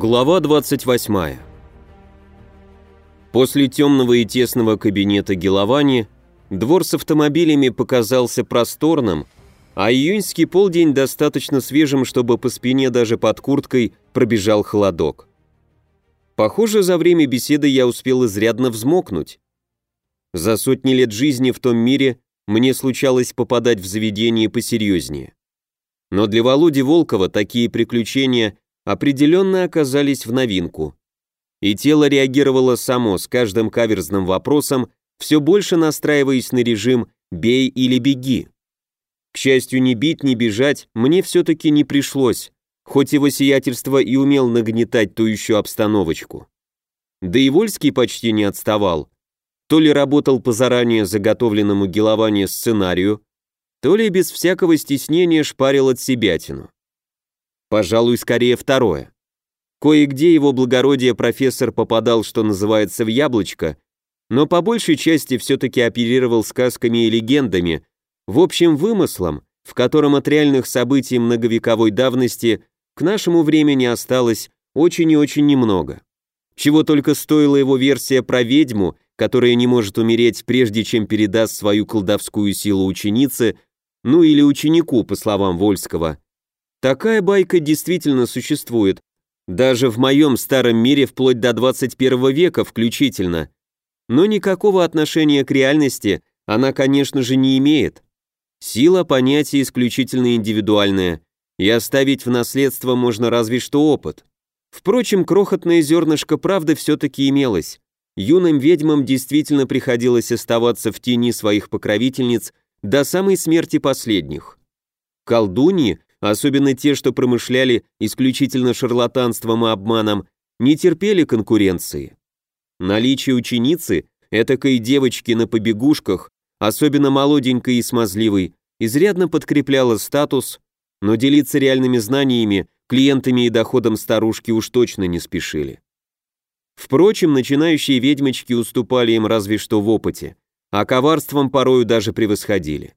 Глава 28. После темного и тесного кабинета Геловани двор с автомобилями показался просторным, а июньский полдень достаточно свежим, чтобы по спине даже под курткой пробежал холодок. Похоже, за время беседы я успел изрядно взмокнуть. За сотни лет жизни в том мире мне случалось попадать в заведения посерьезнее. Но для Володи Волкова такие приключения определенно оказались в новинку. И тело реагировало само с каждым каверзным вопросом, все больше настраиваясь на режим «бей или беги». К счастью, ни бить, ни бежать мне все-таки не пришлось, хоть его сиятельство и умел нагнетать ту еще обстановочку. Да и Вольский почти не отставал. То ли работал по заранее заготовленному гелованию сценарию, то ли без всякого стеснения шпарил от себятину. Пожалуй, скорее второе. Кое-где его благородие профессор попадал, что называется, в яблочко, но по большей части все-таки оперировал сказками и легендами, в общем вымыслом, в котором от реальных событий многовековой давности к нашему времени осталось очень и очень немного. Чего только стоила его версия про ведьму, которая не может умереть, прежде чем передаст свою колдовскую силу ученице, ну или ученику, по словам Вольского. Такая байка действительно существует, даже в моем старом мире вплоть до 21 века включительно. Но никакого отношения к реальности она, конечно же, не имеет. Сила – понятие исключительно индивидуальное, и оставить в наследство можно разве что опыт. Впрочем, крохотное зернышко правды все-таки имелось. Юным ведьмам действительно приходилось оставаться в тени своих покровительниц до самой смерти последних. Колдуньи, особенно те, что промышляли исключительно шарлатанством и обманом, не терпели конкуренции. Наличие ученицы, этакой девочки на побегушках, особенно молоденькой и смазливой, изрядно подкрепляло статус, но делиться реальными знаниями, клиентами и доходом старушки уж точно не спешили. Впрочем, начинающие ведьмочки уступали им разве что в опыте, а коварством порою даже превосходили.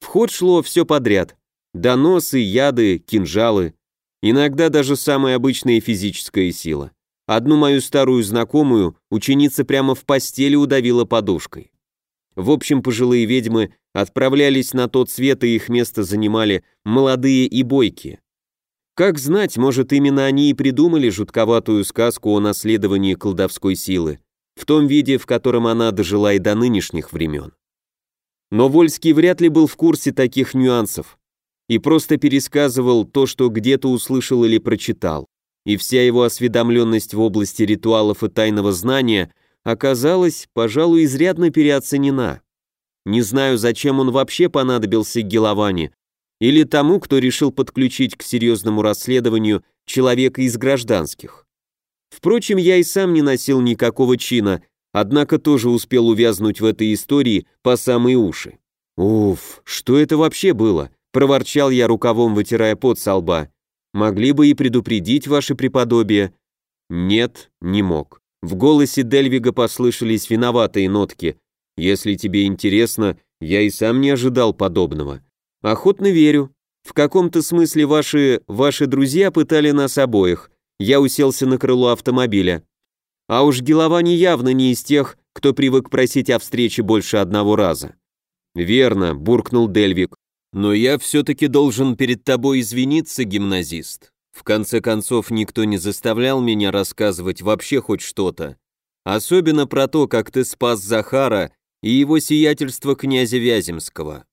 В ход шло все подряд, доносы, яды, кинжалы, иногда даже самая обычная физическая сила. Одну мою старую знакомую ученица прямо в постели удавила подушкой. В общем, пожилые ведьмы отправлялись на тот свет, и их место занимали молодые и бойкие. Как знать, может, именно они и придумали жутковатую сказку о наследовании колдовской силы, в том виде, в котором она дожила и до нынешних времен. Но Вольский вряд ли был в курсе таких нюансов и просто пересказывал то, что где-то услышал или прочитал, и вся его осведомленность в области ритуалов и тайного знания оказалась, пожалуй, изрядно переоценена. Не знаю, зачем он вообще понадобился Геловане, или тому, кто решил подключить к серьезному расследованию человека из гражданских. Впрочем, я и сам не носил никакого чина, однако тоже успел увязнуть в этой истории по самые уши. Уф, что это вообще было? Проворчал я рукавом, вытирая пот со лба. Могли бы и предупредить ваше преподобие. Нет, не мог. В голосе Дельвига послышались виноватые нотки. Если тебе интересно, я и сам не ожидал подобного. Охотно верю. В каком-то смысле ваши ваши друзья пытали нас обоих. Я уселся на крыло автомобиля. А уж Геловани явно не из тех, кто привык просить о встрече больше одного раза. «Верно», — буркнул Дельвик. «Но я все-таки должен перед тобой извиниться, гимназист. В конце концов, никто не заставлял меня рассказывать вообще хоть что-то. Особенно про то, как ты спас Захара и его сиятельство князя Вяземского.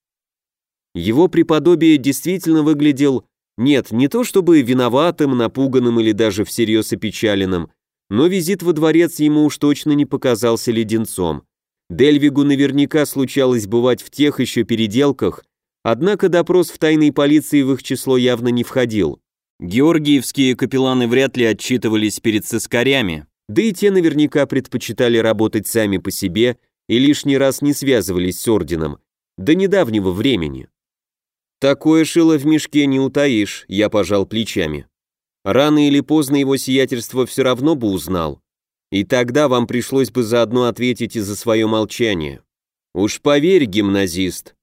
Его преподобие действительно выглядел, нет, не то чтобы виноватым, напуганным или даже всерьез опечаленным, но визит во дворец ему уж точно не показался леденцом. Дельвигу наверняка случалось бывать в тех еще переделках, однако допрос в тайной полиции в их число явно не входил. Георгиевские капелланы вряд ли отчитывались перед соскарями, да и те наверняка предпочитали работать сами по себе и лишний раз не связывались с орденом, до недавнего времени. Такое шило в мешке не утаишь, я пожал плечами. Рано или поздно его сиятельство все равно бы узнал. И тогда вам пришлось бы заодно ответить и за свое молчание. Уж поверь, гимназист,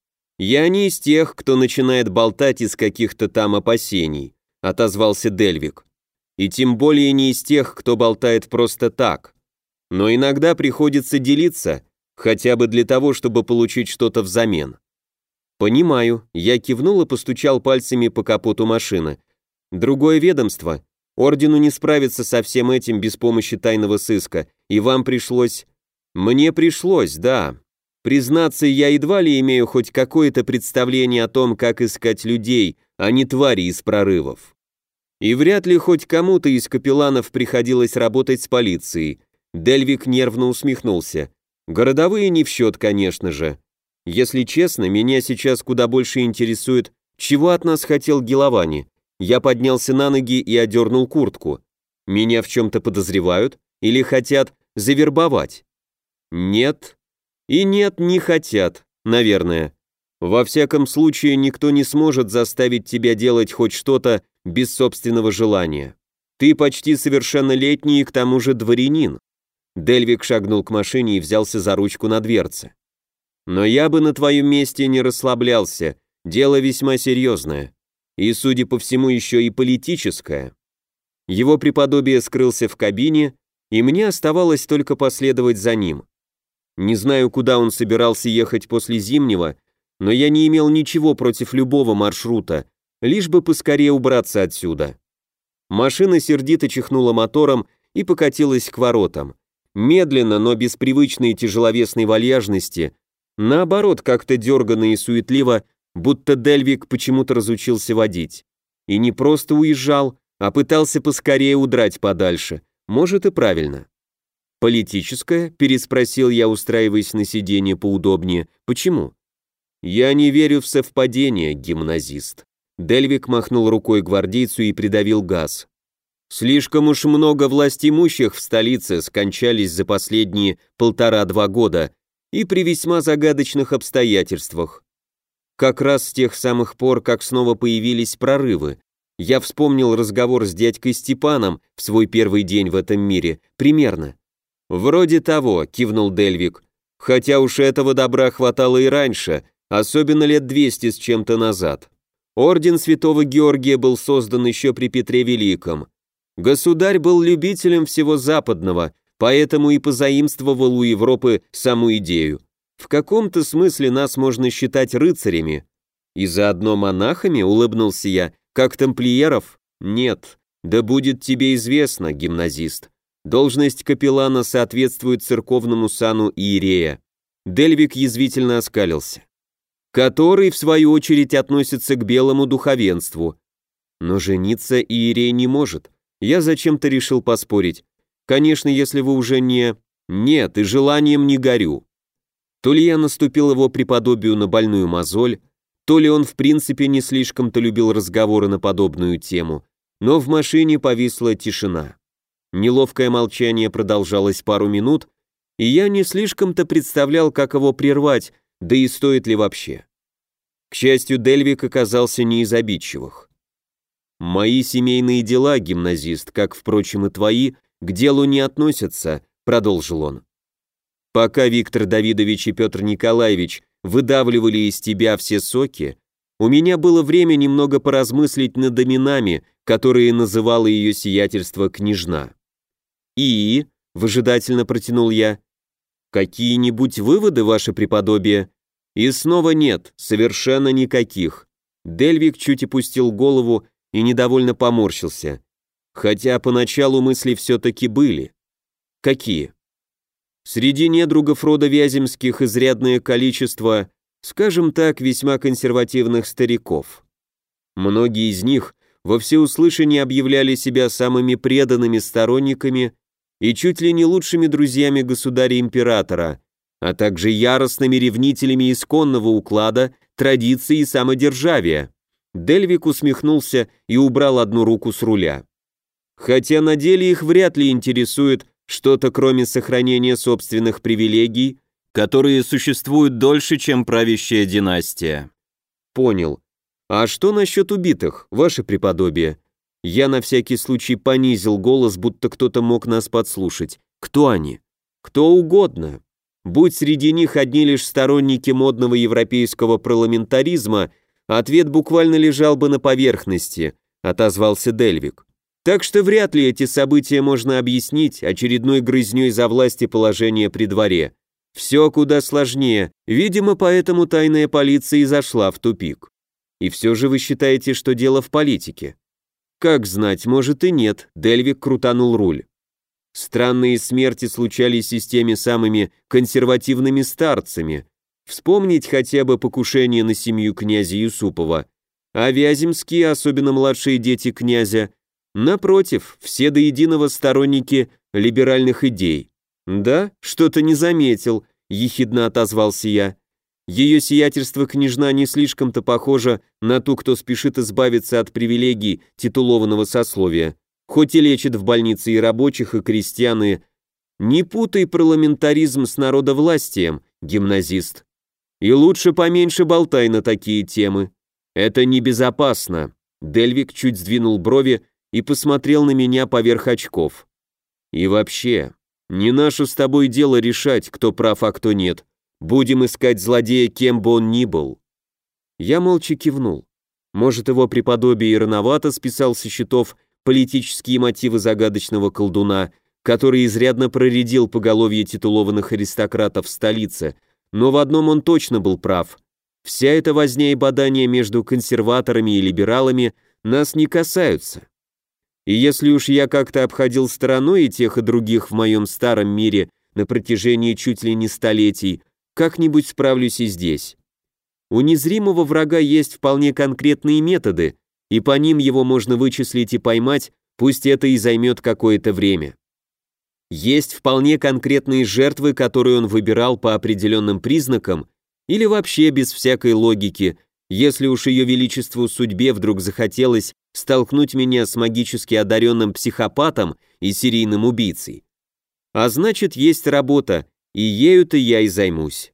я не из тех, кто начинает болтать из каких-то там опасений, отозвался Дельвик. и тем более не из тех, кто болтает просто так. Но иногда приходится делиться, хотя бы для того, чтобы получить что-то взамен. Понимаю, я кивнул и постучал пальцами по капоту машины. Другое ведомство. Ордену не справиться со всем этим без помощи тайного сыска, и вам пришлось... Мне пришлось, да. Признаться, я едва ли имею хоть какое-то представление о том, как искать людей, а не твари из прорывов. И вряд ли хоть кому-то из капелланов приходилось работать с полицией. Дельвик нервно усмехнулся. Городовые не в счет, конечно же. Если честно, меня сейчас куда больше интересует, чего от нас хотел Геловани. Я поднялся на ноги и одернул куртку. Меня в чем-то подозревают или хотят завербовать? Нет. И нет, не хотят, наверное. Во всяком случае, никто не сможет заставить тебя делать хоть что-то без собственного желания. Ты почти совершеннолетний и к тому же дворянин. Дельвик шагнул к машине и взялся за ручку на дверце. Но я бы на твоем месте не расслаблялся, дело весьма серьезное. И, судя по всему, еще и политическое. Его преподобие скрылся в кабине, и мне оставалось только последовать за ним. Не знаю, куда он собирался ехать после зимнего, но я не имел ничего против любого маршрута, лишь бы поскорее убраться отсюда. Машина сердито чихнула мотором и покатилась к воротам. Медленно, но без привычной тяжеловесной вальяжности, наоборот, как-то дерганно и суетливо, будто Дельвик почему-то разучился водить. И не просто уезжал, а пытался поскорее удрать подальше. Может и правильно. «Политическое?» – переспросил я, устраиваясь на сиденье поудобнее. «Почему?» «Я не верю в совпадение, гимназист». Дельвик махнул рукой гвардейцу и придавил газ. Слишком уж много властимущих в столице скончались за последние полтора-два года и при весьма загадочных обстоятельствах. Как раз с тех самых пор, как снова появились прорывы. Я вспомнил разговор с дядькой Степаном в свой первый день в этом мире, примерно. «Вроде того», — кивнул Дельвик, «хотя уж этого добра хватало и раньше, особенно лет двести с чем-то назад. Орден Святого Георгия был создан еще при Петре Великом, Государь был любителем всего западного, поэтому и позаимствовал у Европы саму идею. В каком-то смысле нас можно считать рыцарями. И заодно монахами, улыбнулся я, как тамплиеров? Нет. Да будет тебе известно, гимназист. Должность капеллана соответствует церковному сану иерея. Дельвик язвительно оскалился. Который, в свою очередь, относится к белому духовенству. Но жениться иерей не может. Я зачем-то решил поспорить. Конечно, если вы уже не... Нет, и желанием не горю. То ли я наступил его преподобию на больную мозоль, то ли он в принципе не слишком-то любил разговоры на подобную тему, но в машине повисла тишина. Неловкое молчание продолжалось пару минут, и я не слишком-то представлял, как его прервать, да и стоит ли вообще. К счастью, Дельвик оказался не из обидчивых. «Мои семейные дела, гимназист, как, впрочем, и твои, к делу не относятся», — продолжил он. «Пока Виктор Давидович и Петр Николаевич выдавливали из тебя все соки, у меня было время немного поразмыслить над именами, которые называло ее сиятельство княжна. «И?» — выжидательно протянул я. «Какие-нибудь выводы, ваше преподобие?» «И снова нет, совершенно никаких». Дельвик чуть опустил голову и недовольно поморщился. Хотя поначалу мысли все-таки были. Какие? Среди недругов рода Вяземских изрядное количество, скажем так, весьма консервативных стариков. Многие из них во всеуслышание объявляли себя самыми преданными сторонниками и чуть ли не лучшими друзьями государя-императора, а также яростными ревнителями исконного уклада, традиций и самодержавия. Дельвик усмехнулся и убрал одну руку с руля. Хотя на деле их вряд ли интересует что-то кроме сохранения собственных привилегий, которые существуют дольше, чем правящая династия. Понял. А что насчет убитых, ваше преподобие? Я на всякий случай понизил голос, будто кто-то мог нас подслушать. Кто они? Кто угодно. Будь среди них одни лишь сторонники модного европейского парламентаризма – Ответ буквально лежал бы на поверхности, отозвался Дельвик. Так что вряд ли эти события можно объяснить очередной грызней за власти положения при дворе. Все куда сложнее, видимо, поэтому тайная полиция и зашла в тупик. И все же вы считаете, что дело в политике? Как знать, может и нет, Дельвик крутанул руль. Странные смерти случались и с теми самыми консервативными старцами. Вспомнить хотя бы покушение на семью князя Юсупова. А Вяземские, особенно младшие дети князя, напротив, все до единого сторонники либеральных идей. «Да, что-то не заметил», — ехидно отозвался я. Ее сиятельство княжна не слишком-то похожа на ту, кто спешит избавиться от привилегий титулованного сословия хоть и лечит в больнице и рабочих, и крестьян, и... Не путай парламентаризм с народовластием, гимназист. И лучше поменьше болтай на такие темы. Это небезопасно. Дельвик чуть сдвинул брови и посмотрел на меня поверх очков. И вообще, не наше с тобой дело решать, кто прав, а кто нет. Будем искать злодея, кем бы он ни был. Я молча кивнул. Может, его преподобие и рановато списал со счетов политические мотивы загадочного колдуна, который изрядно проредил поголовье титулованных аристократов в столице, но в одном он точно был прав. Вся эта возня и бадания между консерваторами и либералами нас не касаются. И если уж я как-то обходил стороной и тех, и других в моем старом мире на протяжении чуть ли не столетий, как-нибудь справлюсь и здесь. У незримого врага есть вполне конкретные методы, и по ним его можно вычислить и поймать, пусть это и займет какое-то время. Есть вполне конкретные жертвы, которые он выбирал по определенным признакам, или вообще без всякой логики, если уж ее величеству судьбе вдруг захотелось столкнуть меня с магически одаренным психопатом и серийным убийцей. А значит, есть работа, и ею-то я и займусь.